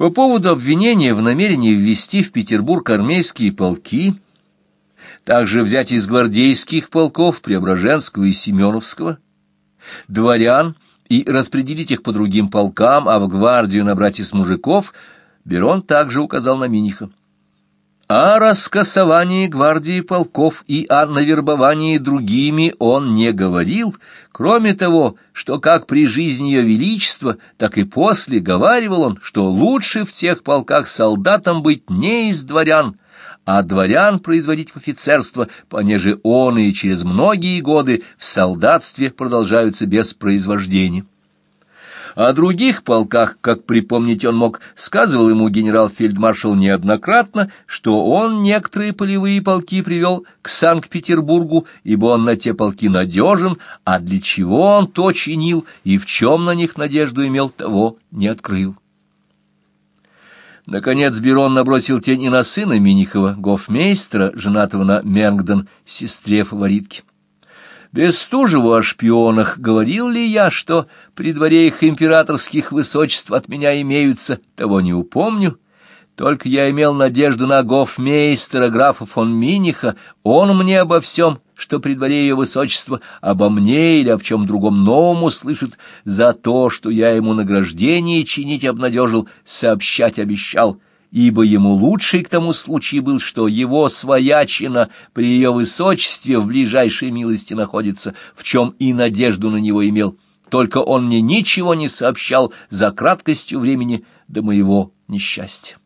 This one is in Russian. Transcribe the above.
По поводу обвинения в намерении ввести в Петербург армейские полки, также взять из гвардейских полков Преображенского и Семеновского, дворян и распределить их по другим полкам, а в гвардию набрать из мужиков, Берон также указал на Миниха о раскосовании гвардии полков и о навербовании другими он не говорил, кроме того, что как при жизни ее величества, так и после говаривал он, что лучше в тех полках солдатам быть не из дворян, а дворян производить в офицерство, понеже он и через многие годы в солдатстве продолжаются без произвождения. О других полках, как припомнить он мог, сказывал ему генерал-фельдмаршал неоднократно, что он некоторые полевые полки привел к Санкт-Петербургу, ибо он на те полки надежен, а для чего он то чинил и в чем на них надежду имел, того не открыл. Наконец Берон набросил тень и на сына Минихова, гофмейстера, женатого на Мернгден, сестре фаворитки. Бестужеву о шпионах говорил ли я, что при дворе их императорских высочеств от меня имеются, того не упомню. Только я имел надежду на гофмейстера графа фон Миниха, он мне обо всем, что при дворе ее высочества, обо мне или об чем другом новом услышит, за то, что я ему награждение чинить обнадежил, сообщать обещал» ибо ему лучший к тому случай был, что его своячина при ее высочестве в ближайшей милости находится, в чем и надежду на него имел. Только он мне ничего не сообщал за краткостью времени до моего несчастья.